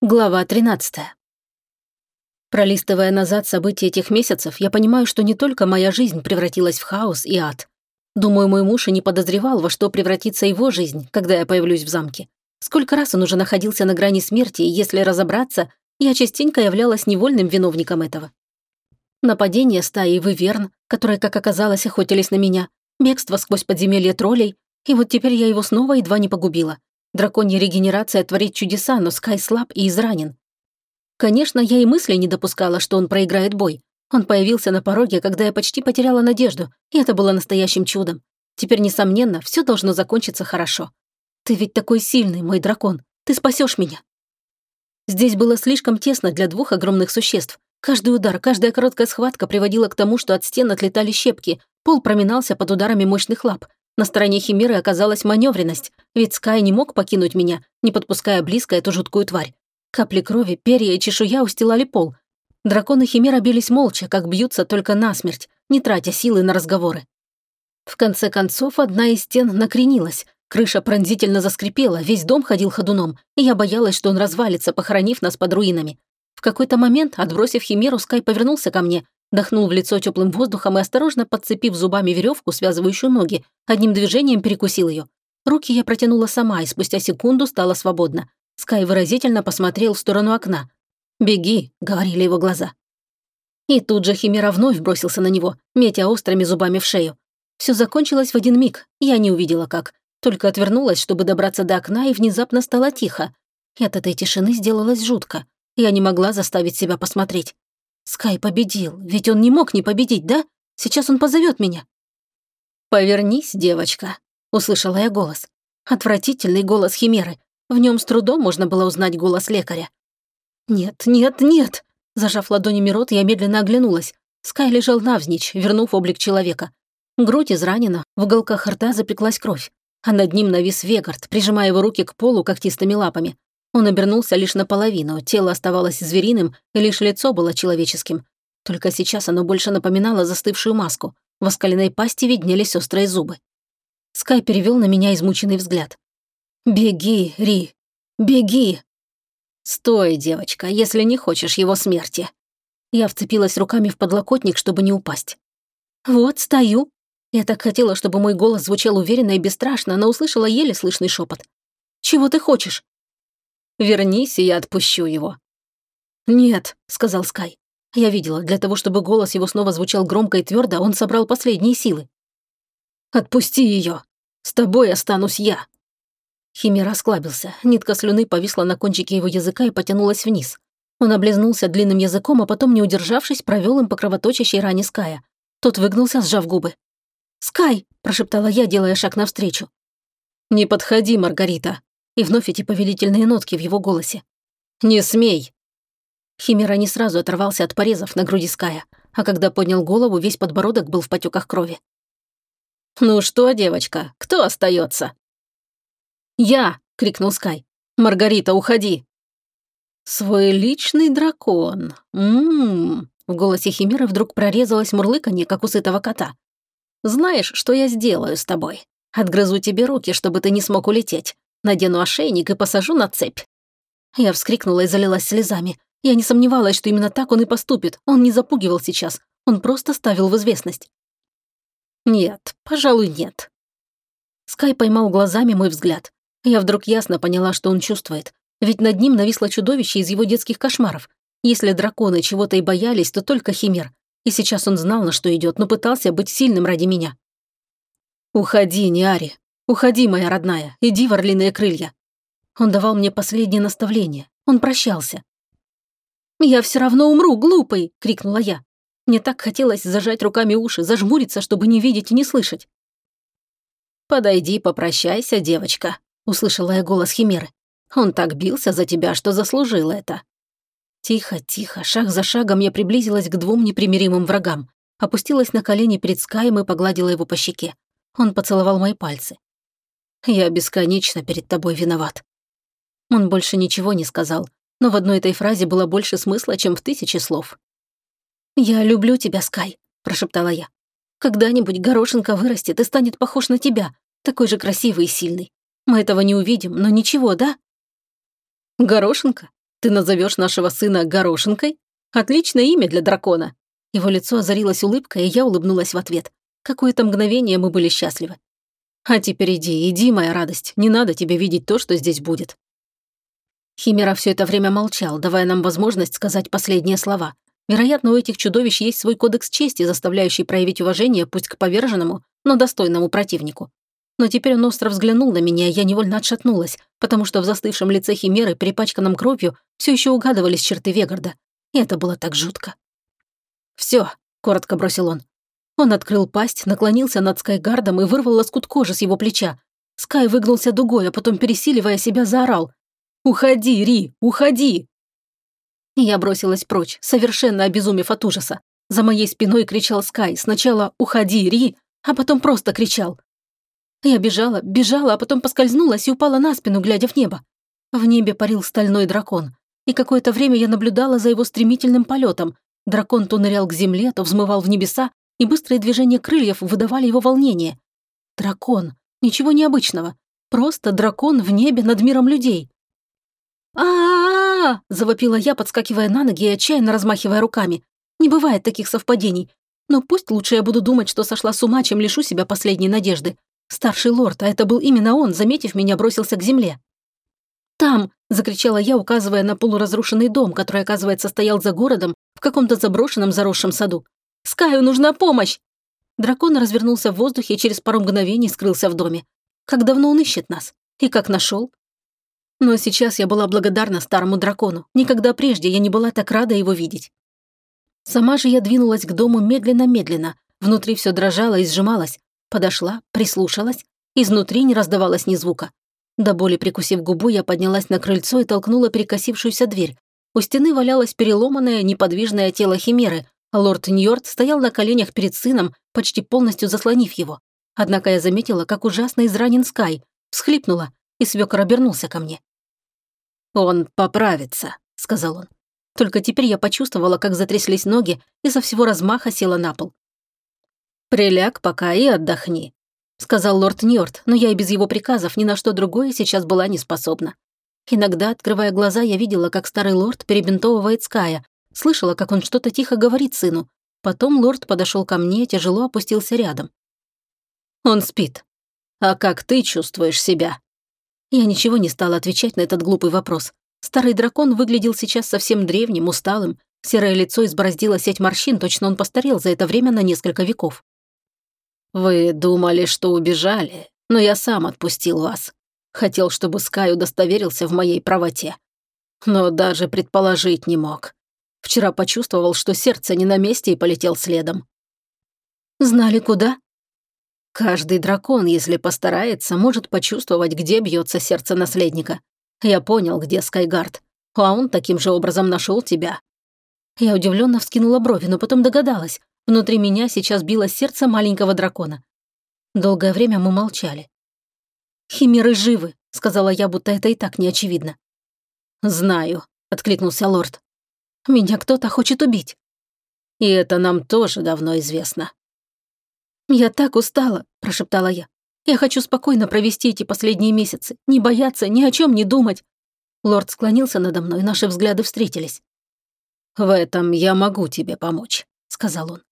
Глава 13. Пролистывая назад события этих месяцев, я понимаю, что не только моя жизнь превратилась в хаос и ад. Думаю, мой муж и не подозревал, во что превратится его жизнь, когда я появлюсь в замке. Сколько раз он уже находился на грани смерти, и если разобраться, я частенько являлась невольным виновником этого. Нападение стаи Выверн, которые, как оказалось, охотились на меня, бегство сквозь подземелье троллей, и вот теперь я его снова едва не погубила. Драконья регенерация творит чудеса, но Скай слаб и изранен. Конечно, я и мысли не допускала, что он проиграет бой. Он появился на пороге, когда я почти потеряла надежду, и это было настоящим чудом. Теперь, несомненно, все должно закончиться хорошо. Ты ведь такой сильный, мой дракон. Ты спасешь меня. Здесь было слишком тесно для двух огромных существ. Каждый удар, каждая короткая схватка приводила к тому, что от стен отлетали щепки, пол проминался под ударами мощных лап, на стороне Химеры оказалась маневренность, ведь Скай не мог покинуть меня, не подпуская близко эту жуткую тварь. Капли крови, перья и чешуя устилали пол. Драконы Химера бились молча, как бьются только насмерть, не тратя силы на разговоры. В конце концов, одна из стен накренилась, крыша пронзительно заскрипела, весь дом ходил ходуном, и я боялась, что он развалится, похоронив нас под руинами. В какой-то момент, отбросив Химеру, Скай повернулся ко мне Дохнул в лицо теплым воздухом и, осторожно подцепив зубами веревку, связывающую ноги, одним движением перекусил ее. Руки я протянула сама, и спустя секунду стала свободна. Скай выразительно посмотрел в сторону окна. «Беги», — говорили его глаза. И тут же Химера вновь бросился на него, метя острыми зубами в шею. Все закончилось в один миг, я не увидела как. Только отвернулась, чтобы добраться до окна, и внезапно стало тихо. И от этой тишины сделалось жутко. Я не могла заставить себя посмотреть. Скай победил, ведь он не мог не победить, да? Сейчас он позовет меня. «Повернись, девочка», — услышала я голос. Отвратительный голос Химеры. В нем с трудом можно было узнать голос лекаря. «Нет, нет, нет!» Зажав ладонями рот, я медленно оглянулась. Скай лежал навзничь, вернув облик человека. Грудь изранена, в уголках рта запеклась кровь, а над ним навис Вегард, прижимая его руки к полу когтистыми лапами. Он обернулся лишь наполовину, тело оставалось звериным, и лишь лицо было человеческим. Только сейчас оно больше напоминало застывшую маску. В оскаленной пасти виднелись острые зубы. Скай перевел на меня измученный взгляд. «Беги, Ри! Беги!» «Стой, девочка, если не хочешь его смерти!» Я вцепилась руками в подлокотник, чтобы не упасть. «Вот, стою!» Я так хотела, чтобы мой голос звучал уверенно и бесстрашно, но услышала еле слышный шепот. «Чего ты хочешь?» Вернись, и я отпущу его». «Нет», — сказал Скай. Я видела, для того, чтобы голос его снова звучал громко и твердо, он собрал последние силы. «Отпусти ее! С тобой останусь я!» Химера расклабился. Нитка слюны повисла на кончике его языка и потянулась вниз. Он облизнулся длинным языком, а потом, не удержавшись, провел им по кровоточащей ране Ская. Тот выгнулся, сжав губы. «Скай!» – прошептала я, делая шаг навстречу. «Не подходи, Маргарита!» И вновь эти повелительные нотки в его голосе. «Не смей!» Химера не сразу оторвался от порезов на груди Ская, а когда поднял голову, весь подбородок был в потеках крови. «Ну что, девочка, кто остается? «Я!» — крикнул Скай. «Маргарита, уходи!» «Свой личный дракон. Ммм...» В голосе Химеры вдруг прорезалось мурлыканье, как у сытого кота. «Знаешь, что я сделаю с тобой? Отгрызу тебе руки, чтобы ты не смог улететь. Надену ошейник и посажу на цепь». Я вскрикнула и залилась слезами. Я не сомневалась, что именно так он и поступит. Он не запугивал сейчас. Он просто ставил в известность. «Нет, пожалуй, нет». Скай поймал глазами мой взгляд. Я вдруг ясно поняла, что он чувствует. Ведь над ним нависло чудовище из его детских кошмаров. Если драконы чего-то и боялись, то только химер. И сейчас он знал, на что идет, но пытался быть сильным ради меня. «Уходи, Ниари. «Уходи, моя родная, иди в орлиные крылья». Он давал мне последнее наставление. Он прощался. «Я все равно умру, глупый!» — крикнула я. Мне так хотелось зажать руками уши, зажмуриться, чтобы не видеть и не слышать. «Подойди, попрощайся, девочка», — услышала я голос Химеры. «Он так бился за тебя, что заслужил это». Тихо, тихо, шаг за шагом я приблизилась к двум непримиримым врагам, опустилась на колени перед Скаем и погладила его по щеке. Он поцеловал мои пальцы. Я бесконечно перед тобой виноват». Он больше ничего не сказал, но в одной этой фразе было больше смысла, чем в тысячи слов. «Я люблю тебя, Скай», – прошептала я. «Когда-нибудь горошинка вырастет и станет похож на тебя, такой же красивый и сильный. Мы этого не увидим, но ничего, да?» «Горошинка? Ты назовешь нашего сына Горошинкой? Отличное имя для дракона!» Его лицо озарилось улыбкой, и я улыбнулась в ответ. Какое-то мгновение мы были счастливы. «А теперь иди, иди, моя радость. Не надо тебе видеть то, что здесь будет». Химера все это время молчал, давая нам возможность сказать последние слова. Вероятно, у этих чудовищ есть свой кодекс чести, заставляющий проявить уважение пусть к поверженному, но достойному противнику. Но теперь он остро взглянул на меня, и я невольно отшатнулась, потому что в застывшем лице Химеры, перепачканном кровью, все еще угадывались черты Вегарда. И это было так жутко. Все, коротко бросил он. Он открыл пасть, наклонился над Скайгардом и вырвал лоскут кожи с его плеча. Скай выгнулся дугой, а потом, пересиливая себя, заорал. «Уходи, Ри, уходи!» Я бросилась прочь, совершенно обезумев от ужаса. За моей спиной кричал Скай. Сначала «Уходи, Ри!», а потом просто кричал. Я бежала, бежала, а потом поскользнулась и упала на спину, глядя в небо. В небе парил стальной дракон. И какое-то время я наблюдала за его стремительным полетом. Дракон то нырял к земле, то взмывал в небеса, и быстрые движения крыльев выдавали его волнение. Дракон. Ничего необычного. Просто дракон в небе над миром людей. а а, -а, завопила я, подскакивая на ноги и отчаянно размахивая руками. Не бывает таких совпадений. Но пусть лучше я буду думать, что сошла с ума, чем лишу себя последней надежды. Старший лорд, а это был именно он, заметив меня, бросился к земле. «Там!» – закричала я, указывая на полуразрушенный дом, который, оказывается, стоял за городом в каком-то заброшенном заросшем саду. «Скаю нужна помощь!» Дракон развернулся в воздухе и через пару мгновений скрылся в доме. Как давно он ищет нас? И как нашел? Но сейчас я была благодарна старому дракону. Никогда прежде я не была так рада его видеть. Сама же я двинулась к дому медленно-медленно. Внутри все дрожало и сжималось. Подошла, прислушалась. Изнутри не раздавалось ни звука. До боли прикусив губу, я поднялась на крыльцо и толкнула перекосившуюся дверь. У стены валялось переломанное, неподвижное тело Химеры, лорд Ньорд стоял на коленях перед сыном, почти полностью заслонив его. Однако я заметила, как ужасно изранен Скай, всхлипнула, и свекор обернулся ко мне. «Он поправится», — сказал он. Только теперь я почувствовала, как затряслись ноги, и со всего размаха села на пол. «Приляг пока и отдохни», — сказал лорд Ньорд, но я и без его приказов ни на что другое сейчас была не способна. Иногда, открывая глаза, я видела, как старый лорд перебинтовывает Ская, слышала, как он что-то тихо говорит сыну. Потом лорд подошел ко мне, тяжело опустился рядом. «Он спит. А как ты чувствуешь себя?» Я ничего не стала отвечать на этот глупый вопрос. Старый дракон выглядел сейчас совсем древним, усталым. Серое лицо избороздило сеть морщин, точно он постарел за это время на несколько веков. «Вы думали, что убежали, но я сам отпустил вас. Хотел, чтобы Скай удостоверился в моей правоте. Но даже предположить не мог. Вчера почувствовал, что сердце не на месте и полетел следом». «Знали, куда?» Каждый дракон, если постарается, может почувствовать, где бьется сердце наследника. Я понял, где Скайгард, а он таким же образом нашел тебя. Я удивленно вскинула брови, но потом догадалась. Внутри меня сейчас билось сердце маленького дракона. Долгое время мы молчали. «Химеры живы», — сказала я, будто это и так не очевидно. «Знаю», — откликнулся лорд. «Меня кто-то хочет убить». «И это нам тоже давно известно». «Я так устала», — прошептала я. «Я хочу спокойно провести эти последние месяцы, не бояться, ни о чем не думать». Лорд склонился надо мной, наши взгляды встретились. «В этом я могу тебе помочь», — сказал он.